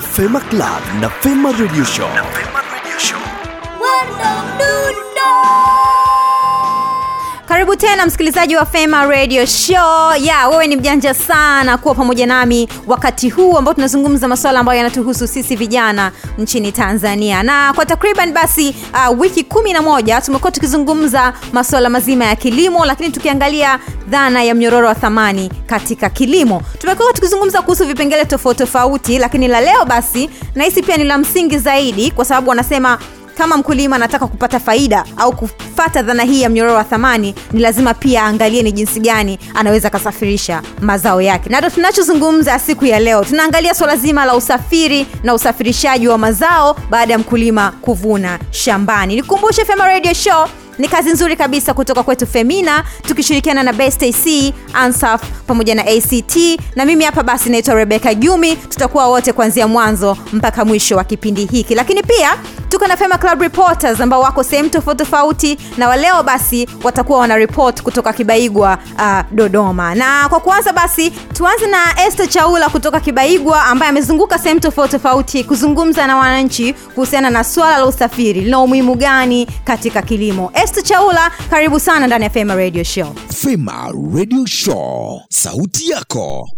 Fema Club na Fema Radio Show. Karibu tena msikilizaji wa fema radio show. Ya wewe ni mjanja sana kuwa pamoja nami wakati huu ambao tunazungumza masuala ambayo yanatuhusu sisi vijana nchini tanzania. Na kwa takriban basi uh, wiki kumi na moja tumekuwa tukizungumza masuala mazima ya kilimo lakini tukiangalia dhana ya mnyororo wa thamani katika kilimo. Tumekuwa tukizungumza kuhusu vipengele tofauti tofauti lakini la leo basi nahisi pia ni la msingi zaidi kwa sababu wanasema kama mkulima anataka kupata faida au kufata dhana hii ya mnyororo wa thamani ni lazima pia aangalie ni jinsi gani anaweza akasafirisha mazao yake. Na ndo tunachozungumza siku ya leo. Tunaangalia swala zima la usafiri na usafirishaji wa mazao baada ya mkulima kuvuna shambani. Nikumbushe fema radio show ni kazi nzuri kabisa kutoka kwetu femina tukishirikiana na best ac ansaf pamoja na act na mimi hapa basi naitwa rebeka jumi. Tutakuwa wote kuanzia mwanzo mpaka mwisho wa kipindi hiki. Lakini pia tuko na fema club reporters ambao wako sehemu tofauti tofauti na waleo basi watakuwa wana report kutoka kibaigwa uh, dodoma. Na kwa kuanza basi tuanze na este chaula kutoka kibaigwa ambaye amezunguka sehemu tofauti tofauti kuzungumza na wananchi kuhusiana na swala la usafiri. Lina umuhimu gani katika kilimo? Este chaula karibu sana ndani ya fema radio show. Fema Radio Show, sauti yako.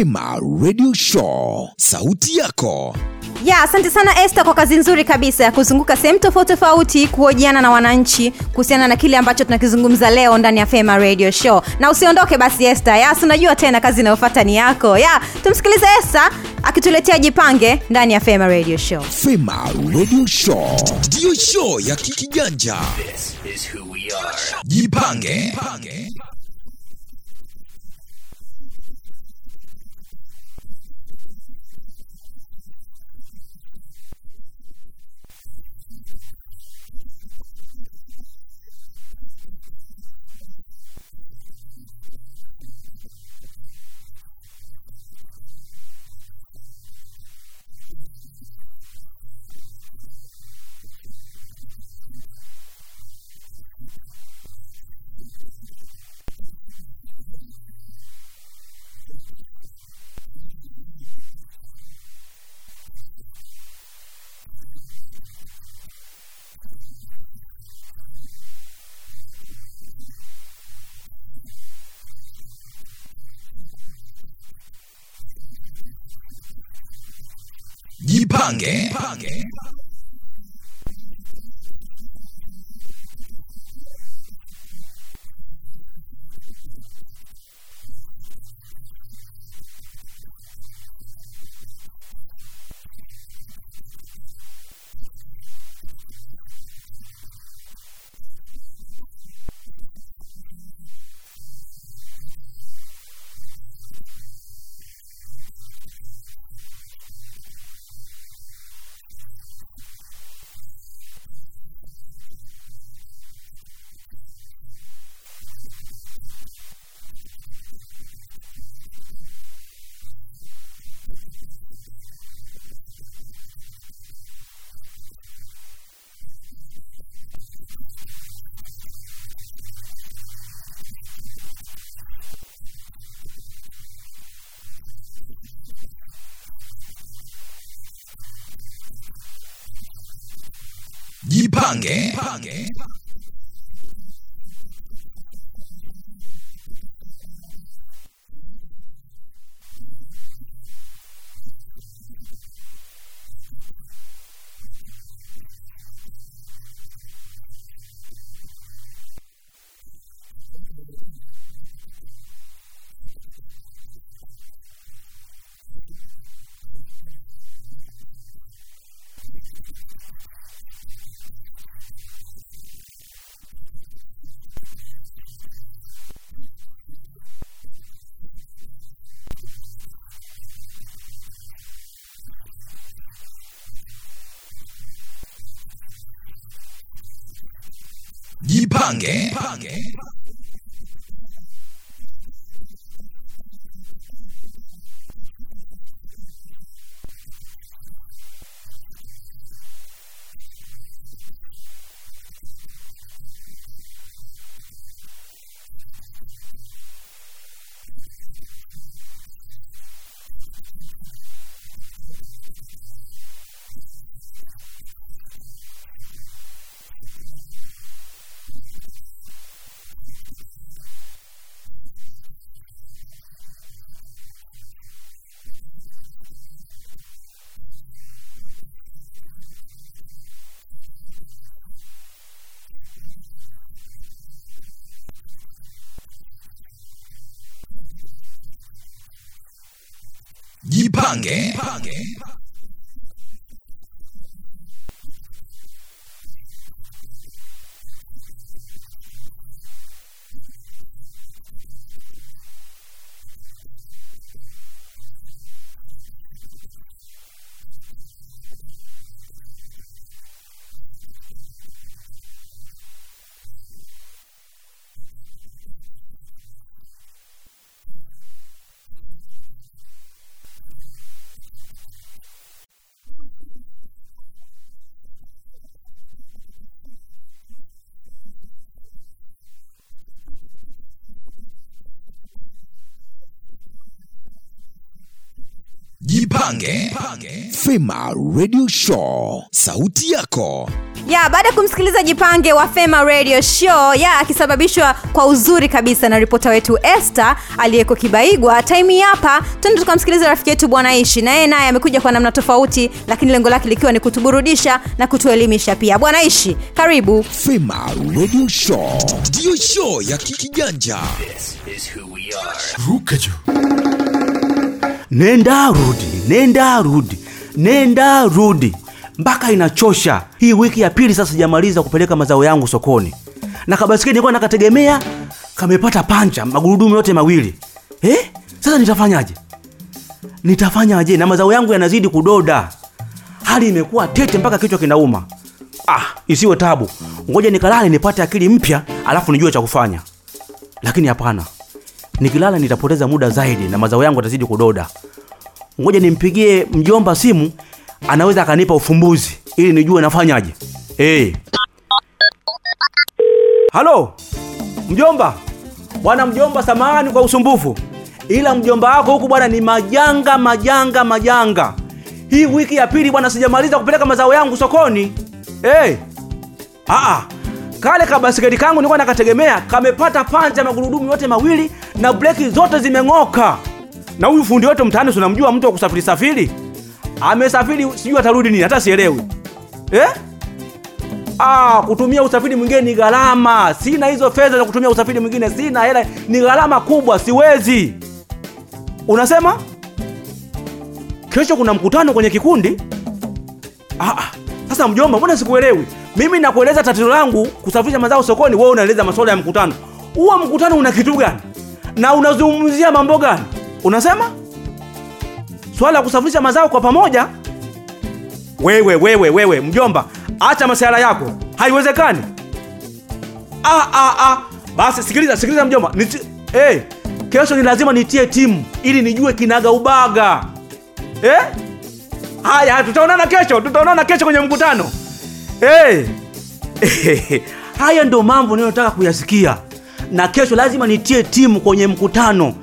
Fema Radio Show, sauti yako. ya asante sana este kwa kazi nzuri kabisa ya kuzunguka sehemu tofauti tofauti kuhojiana na wananchi kuhusiana na kile ambacho tunakizungumza leo ndani ya fema radio show na usiondoke basi este yas unajua tena kazi inayofata ni yako ya tumsikilize este akituletea jipange ndani ya fema radio show Fema Radio Show ndiyo show ya kikiganja. Jipange. Jipange. Pange. Pange. 방개. 방개. 팡게. 팡게. Jipange. Jipange. Jipange. Jipange. Fema Radio Show. Sauti yako. ya baada ya kumsikiliza jipange wa fema radio show ya akisababishwa kwa uzuri kabisa na ripota wetu este aliyeko kibaigwa taimi hapa tuende tukamsikiliza rafiki yetu bwana ishi na yeye naye amekuja kwa namna tofauti lakini lengo lake likiwa ni kutuburudisha na kutuelimisha pia bwana ishi karibu Fema Radio Show. Ndiyo show ya kikiganja. ruka juu nenda rudi nenda rudi nenda rudi. Mpaka inachosha. Hii wiki ya pili sasa sijamaliza kupeleka mazao yangu sokoni. Na kabasikeli nilikuwa nakategemea kamepata pancha magurudumu yote mawili. Eh? sasa nitafanyaje? Nitafanyaje? Na mazao yangu yanazidi kudoda. Hali imekuwa tete mpaka kichwa kinauma. Ah isiwe tabu. Ngoja nikalale nipate akili mpya alafu nijue cha kufanya. Lakini hapana nikilala nitapoteza muda zaidi na mazao yangu yatazidi kudoda. Ngoja nimpigie mjomba simu anaweza akanipa ufumbuzi ili nijue nafanyaje. Hey. halo? Mjomba? Bwana mjomba samahani kwa usumbufu. Ila mjomba wako huku bwana ni majanga majanga majanga. Hii wiki ya pili bwana sijamaliza kupeleka mazao yangu sokoni. Hey. Aa, kale kabasiketi kangu nilikuwa nakategemea kamepata panja magurudumu yote mawili na breki zote zimeng'oka. Na huyu fundi wetu mtaani sunamjua mtu wa kusafiri safiri? Amesafiri sijui atarudi nini hata sielewi. Eh? Ah, kutumia usafiri mwingine ni gharama. Sina hizo fedha za kutumia usafiri mwingine sina hela. Ni gharama kubwa siwezi. Unasema? Kesho kuna mkutano kwenye kikundi? Ah, ah. sasa mjomba mbona sikuelewi mimi nakueleza tatizo langu kusafirisha mazao sokoni wewe unaeleza masuala ya mkutano. Huo mkutano una kitu gani? Na unazungumzia mambo gani? Unasema? Swala ya kusafirisha mazao kwa pamoja? Wewe wewe wewe mjomba acha masuala yako. Haiwezekani. Ah, ah, ah. basi sikiliza sikiliza mjomba. Niti... hey, kesho ni lazima nitie timu ili nijue kinaga ubaga. Eh? haya tutaonana kesho tutaonana kesho kwenye mkutano hey. haya ndo mambo ninayotaka kuyasikia na kesho lazima nitie timu kwenye mkutano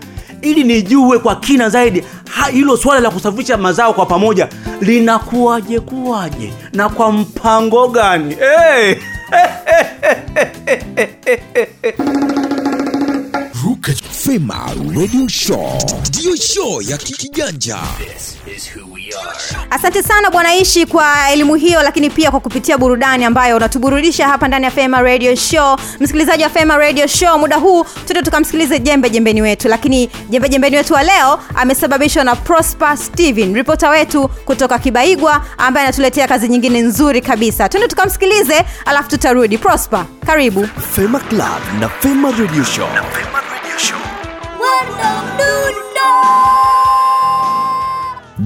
ili nijue kwa kina zaidi ha- hilo swala la kusafirisha mazao kwa pamoja linakuwaje kuwaje na kwa mpango gani hey! Ruka Fema Radio Show ndiyo show ya kijanja. Asante sana bwana ishi kwa elimu hiyo lakini pia kwa kupitia burudani ambayo unatuburudisha hapa ndani ya fema radio show. Msikilizaji wa fema radio show muda huu tuende tukamsikilize jembe jembeni wetu lakini jembe jembeni wetu wa leo amesababishwa na prosper steven ripota wetu kutoka kibaigwa ambaye anatuletea kazi nyingine nzuri kabisa. Tuende tukamsikilize alafu tutarudi. Prosper karibu. Fema Club na Fema Radio Show.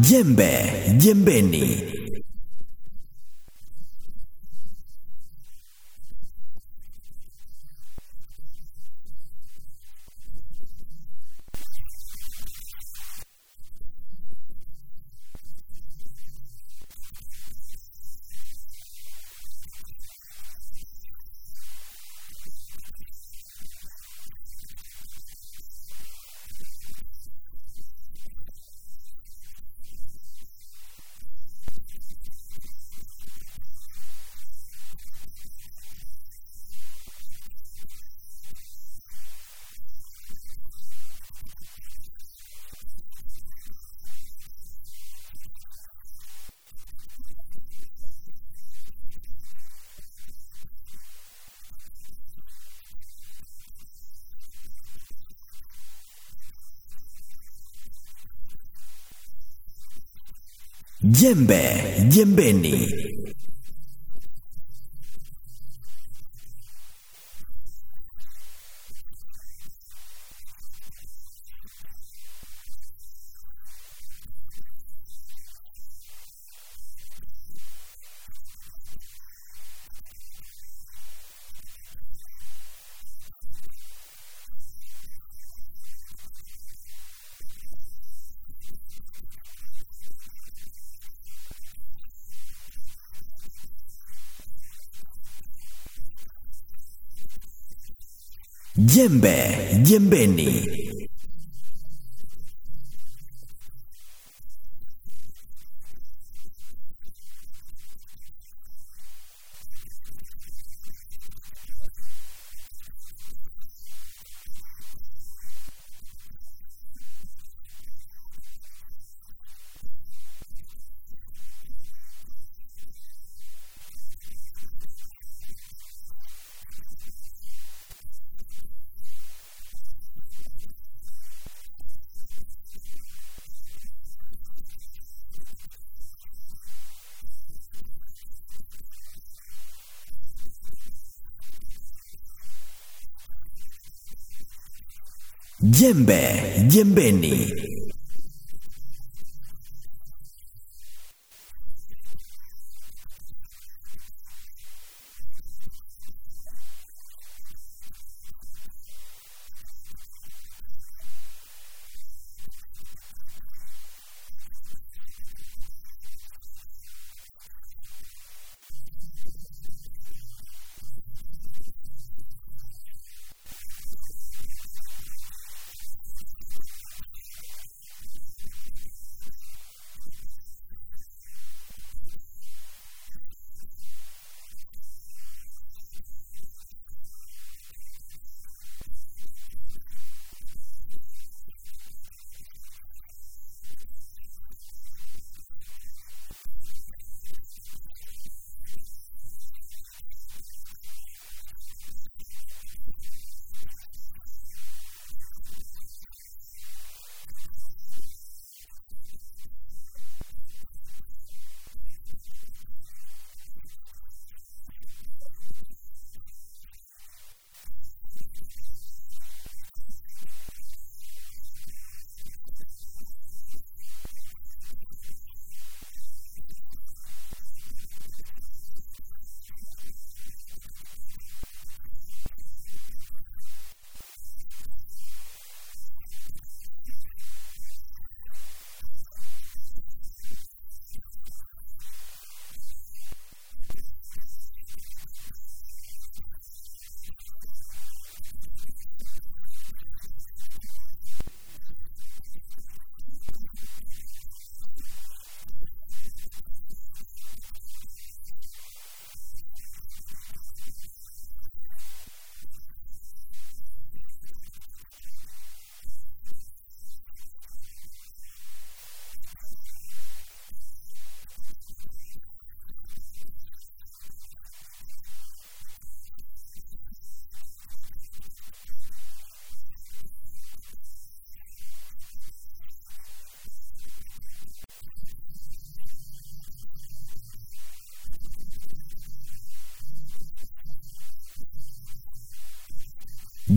Jembe jembeni. Jembe jembeni. Jembe jembeni.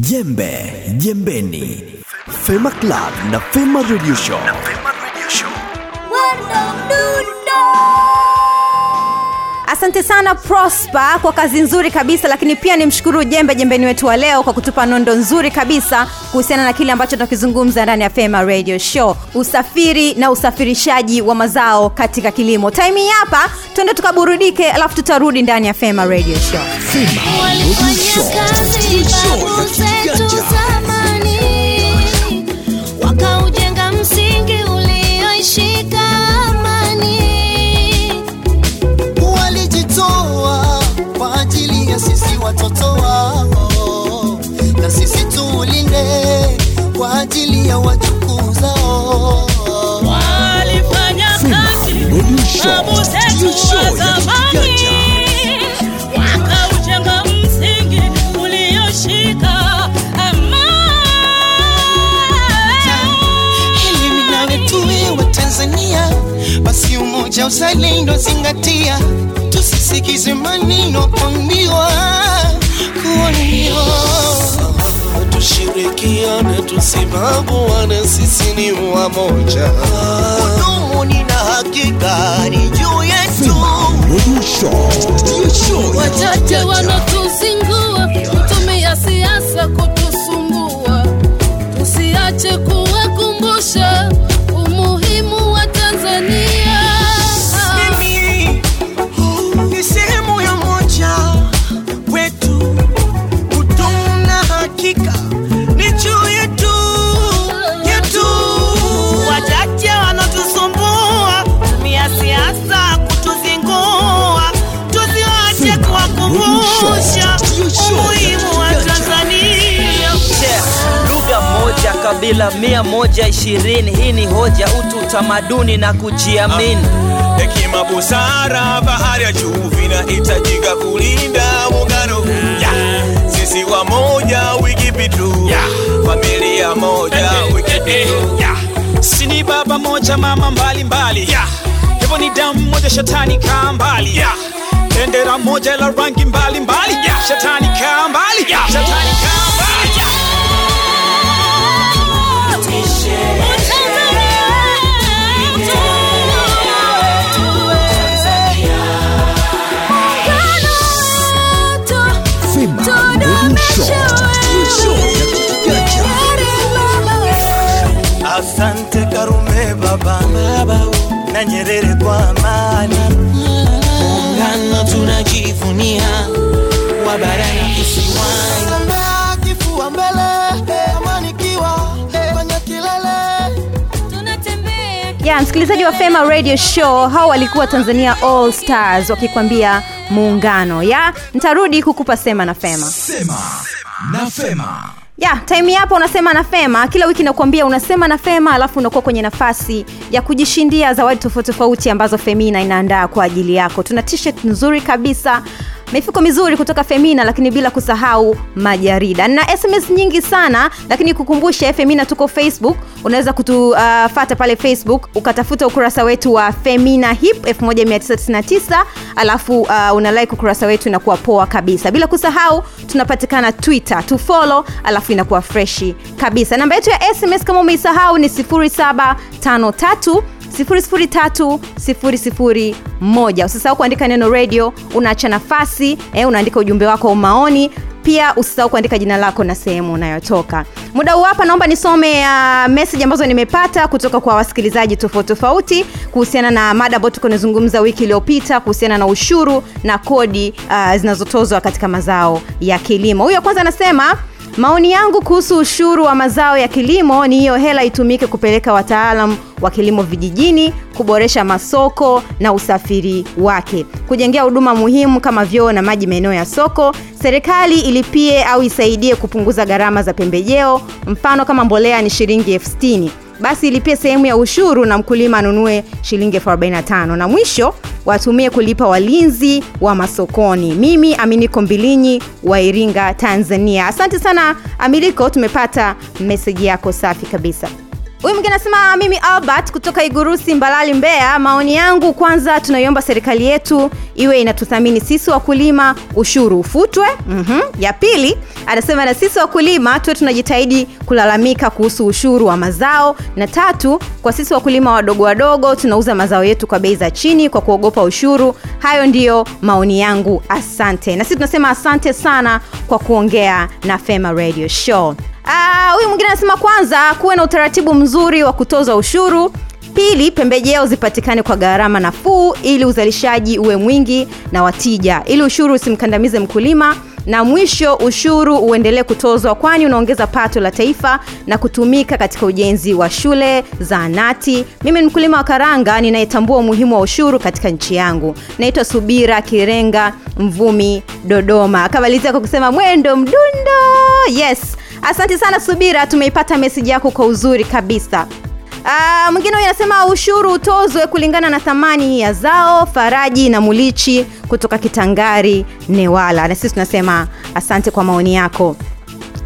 Jembe Jembeni. Fema Club na Fema Radio Show. Asante sana prosper kwa kazi nzuri kabisa lakini pia nimshukuru jembe jembeni wetu wa leo kwa kutupa nondo nzuri kabisa kuhusiana na kile ambacho tunakizungumza ndani ya fema radio show usafiri na usafirishaji wa mazao katika kilimo time hii hapa twende tukaburudike alafu tutarudi ndani ya fema radio show Fema Radio Show. Ndiyo show ya wajukuu zao. walifanya kazi na show wa zamani wakaujenga msingi ulioshika Tanzania, basi umoja, uzalendo zingatia, tusisikize maneno kuambiwa kuambiwa tushirikiane tusibaguane sisi ni wamoja Kudumu nina hakika ni juu yetu. Moja kabila mia moja ishirini hii ni hoja utu utamaduni na kujiamini hekima busara bahari ya juu vinahitajika kulinda muungano yeah. sisi wamoja wikipitu yeah. familia moja wikipitu yeah. sini baba moja mama mbalimbali yeah. hivyo ni damu moja shetani kaa mbali yeah. bendera moja la rangi mbalimbali yeah. shetani kaa mbali yeah. shetani kaa Asante Karume baba, baba na Nyerere kwa amani. Muungano tunajivunia wa barani kisiwani. Msikilizaji wa fema radio show hao walikuwa tanzania all stars wakikwambia muungano. Ya ntarudi kukupa sema na fema. Sema na Fema. ya time yapo unasema na fema. Kila wiki nakuambia unasema na fema alafu unakuwa kwenye nafasi ya kujishindia zawadi tofauti tofauti ambazo femina inaandaa kwa ajili yako. Tuna t-shirt nzuri kabisa mifuko mizuri kutoka femina lakini bila kusahau majarida. Na sms nyingi sana lakini kukumbusha femina tuko facebook. Unaweza kutufata uh, pale facebook ukatafuta ukurasa wetu wa femina hip 1999 alafu uh, una like ukurasa wetu inakuwa poa kabisa. Bila kusahau tunapatikana twitter tufolo alafu inakuwa freshi kabisa. Namba yetu ya sms kama umeisahau ni 0753 003 usisahau kuandika neno radio unaacha nafasi eh, unaandika ujumbe wako au maoni. Pia usisahau kuandika jina lako na sehemu unayotoka. Muda huu hapa naomba nisome uh, message ambazo nimepata kutoka kwa wasikilizaji tofauti tofauti kuhusiana na mada ambayo tuko nazungumza wiki iliyopita kuhusiana na ushuru na kodi uh, zinazotozwa katika mazao ya kilimo. Huyo kwanza anasema maoni yangu kuhusu ushuru wa mazao ya kilimo ni hiyo hela itumike kupeleka wataalam wa kilimo vijijini kuboresha masoko na usafiri wake. Kujengea huduma muhimu kama vyoo na maji maeneo ya soko serikali ilipie au isaidie kupunguza gharama za pembejeo. Mfano kama mbolea ni shilingi elfu sitini. Basi ilipie sehemu ya ushuru na mkulima anunue shilingi elfu 45 na mwisho watumie kulipa walinzi wa masokoni. Mimi aminiko mbilinyi wa iringa tanzania. Asante sana amiliko tumepata meseji yako safi kabisa huyu mwingine anasema mimi albert kutoka igurusi mbalali mbeya. Maoni yangu kwanza tunaiomba serikali yetu iwe inatuthamini sisi wakulima ushuru ufutwe. Mm-hmm. ya pili anasema na sisi wakulima tuwe tunajitahidi kulalamika kuhusu ushuru wa mazao. Na tatu kwa sisi wakulima wadogo wadogo tunauza mazao yetu kwa bei za chini kwa kuogopa ushuru. Hayo ndiyo maoni yangu. Asante. Na sisi tunasema asante sana kwa kuongea na fema radio show huyu mwingine anasema kwanza kuwe na utaratibu mzuri wa kutoza ushuru. Pili pembejeo zipatikane kwa gharama nafuu ili uzalishaji uwe mwingi na watija ili ushuru usimkandamize mkulima. Na mwisho ushuru uendelee kutozwa kwani unaongeza pato la taifa na kutumika katika ujenzi wa shule zaanati mimi ni mkulima wa karanga ninayetambua umuhimu wa ushuru katika nchi yangu. Naitwa subira kirenga mvumi dodoma. Akamalizia kwa kusema mwendo mdundo. Yes asante sana subira. Tumeipata meseji yako kwa uzuri kabisa. Ah, mwingine huyu anasema ushuru utozwe kulingana na thamani ya zao faraji na mulichi kutoka kitangari newala. Na sisi tunasema asante kwa maoni yako.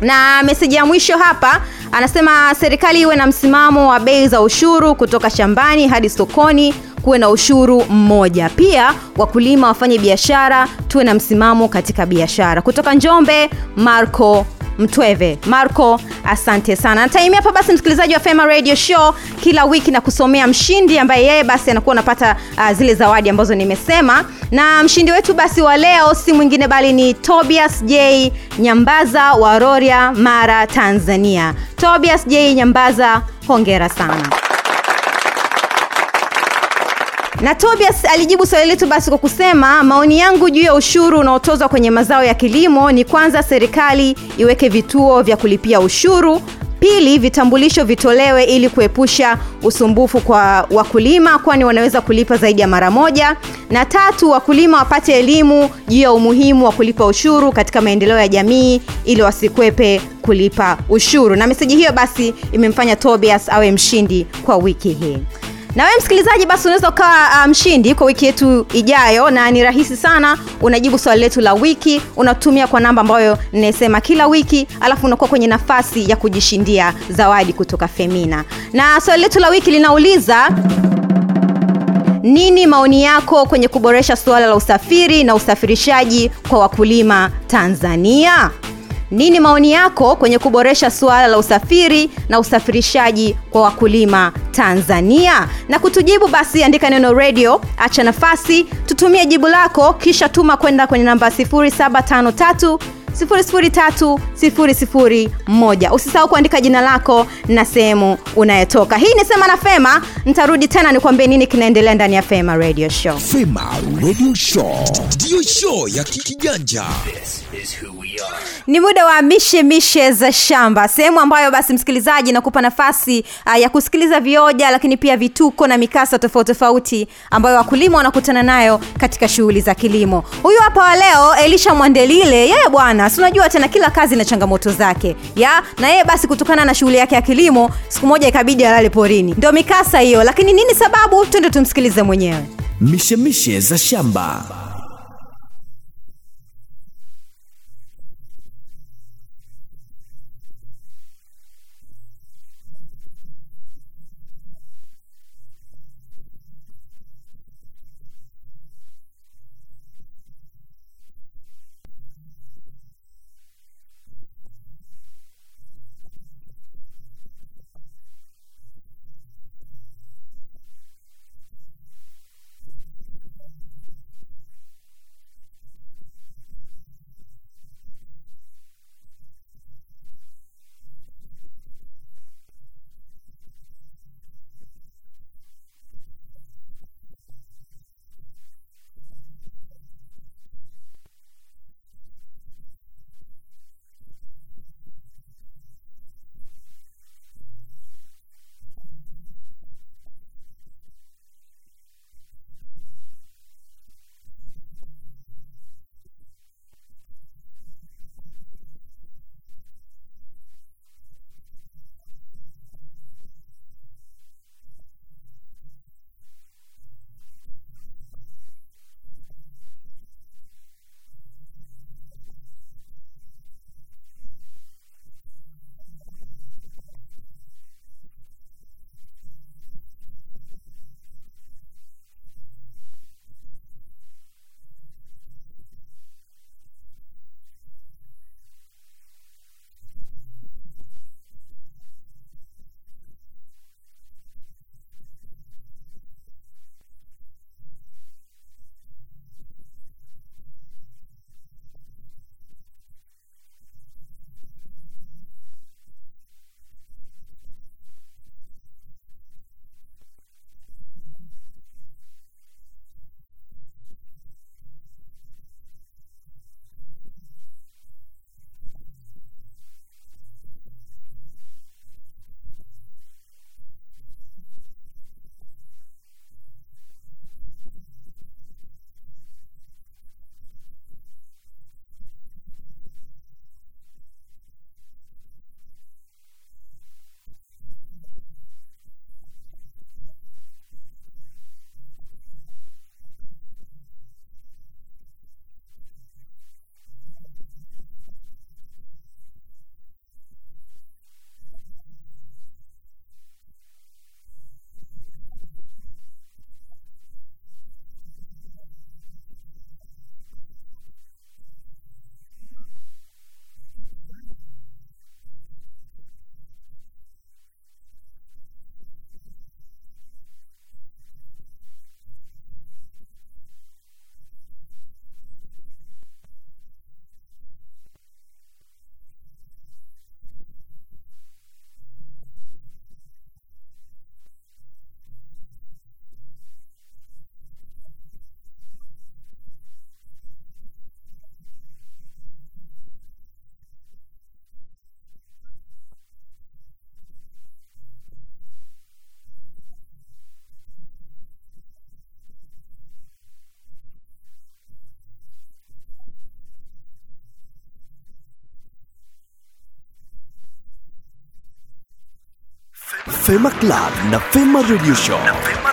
Na meseji ya mwisho hapa anasema serikali iwe na msimamo wa bei za ushuru kutoka shambani hadi sokoni kuwe na ushuru mmoja. Pia wakulima wafanye biashara tuwe na msimamo katika biashara. Kutoka njombe marco mtweve. Marco asante sana. Nataimia hapa basi msikilizaji wa fema radio show kila wiki na kusomea mshindi ambaye yeye basi anakuwa anapata uh, zile zawadi ambazo nimesema. Na mshindi wetu basi wa leo si mwingine bali ni tobias j. Nyambaza wa roria mara tanzania. Tobias j. Nyambaza hongera sana na tobias alijibu swali letu basi kwa kusema maoni yangu juu ya ushuru unaotozwa kwenye mazao ya kilimo ni kwanza serikali iweke vituo vya kulipia ushuru pili vitambulisho vitolewe ili kuepusha usumbufu kwa wakulima kwani wanaweza kulipa zaidi ya mara moja na tatu wakulima wapate elimu juu ya umuhimu wa kulipa ushuru katika maendeleo ya jamii ili wasikwepe kulipa ushuru. Na meseji hiyo basi imemfanya tobias awe mshindi kwa wiki hii na wewe msikilizaji basi unaweza ukawa uh, mshindi kwa wiki yetu ijayo na ni rahisi sana. Unajibu swali letu la wiki unatumia kwa namba ambayo ninasema kila wiki alafu unakuwa kwenye nafasi ya kujishindia zawadi kutoka femina. Na swali letu la wiki linauliza nini maoni yako kwenye kuboresha suala la usafiri na usafirishaji kwa wakulima tanzania nini maoni yako kwenye kuboresha suala la usafiri na usafirishaji kwa wakulima tanzania? Na kutujibu basi andika neno radio acha nafasi tutumie jibu lako kisha tuma kwenda kwenye namba 0753 003 usisahau kuandika jina lako na sehemu unayotoka. Hii ni sema na fema. Ntarudi tena nikuambie nini kinaendelea ndani ya fema radio show. Fema Radio Show. Ndiyo show ya kikiganja. Ni muda wa mishe mishe za shamba. Sehemu ambayo basi msikilizaji nakupa nafasi uh, ya kusikiliza vioja lakini pia vituko na mikasa tofauti tofauti ambayo wakulima wanakutana nayo katika shughuli za kilimo. Huyu hapa wa leo elisha mwandelile. Yeye bwana si unajua tena kila kazi na changamoto zake. Ya na yeye basi kutokana na shughuli yake ya kilimo siku moja ikabidi alale porini. Ndio mikasa hiyo lakini nini sababu? Twende tumsikilize mwenyewe. Mishemishe za shamba Fema Club na Fema Radio Show.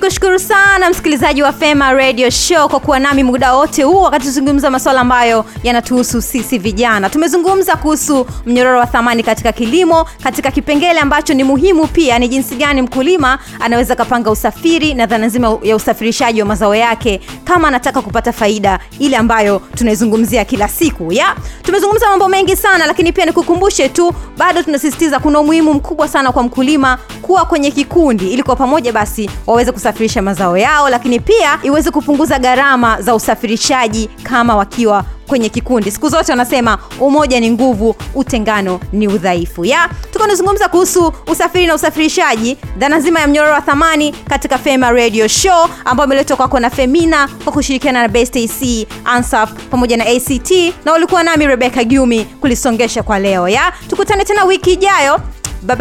Nikushukuru sana msikilizaji wa fema radio show kwa kuwa nami muda wote huu wakati tuzungumza masuala ambayo yanatuhusu sisi vijana. Tumezungumza kuhusu mnyororo wa thamani katika kilimo katika kipengele ambacho ni muhimu pia ni jinsi gani mkulima anaweza kapanga usafiri na dhana nzima ya usafirishaji wa mazao yake kama anataka kupata faida ile ambayo tunaizungumzia kila siku ya? Tumezungumza mambo mengi sana lakini pia nikukumbushe tu bado tunasisitiza kuna umuhimu mkubwa sana kwa mkulima kuwa kwenye kikundi ili kwa pamoja basi waweze kusafirisha mazao yao lakini pia iweze kupunguza gharama za usafirishaji kama wakiwa kwenye kikundi. Siku zote wanasema umoja ni nguvu utengano ni udhaifu. Ya tuko nazungumza kuhusu usafiri na usafirishaji dhana nzima ya mnyororo wa thamani katika fema radio show ambayo imeletwa kwako na femina kwa kushirikiana na best ac ansaf pamoja na act na walikuwa nami rebeka gyumi kulisongesha kwa leo. Ya tukutane tena wiki ijayo. Bye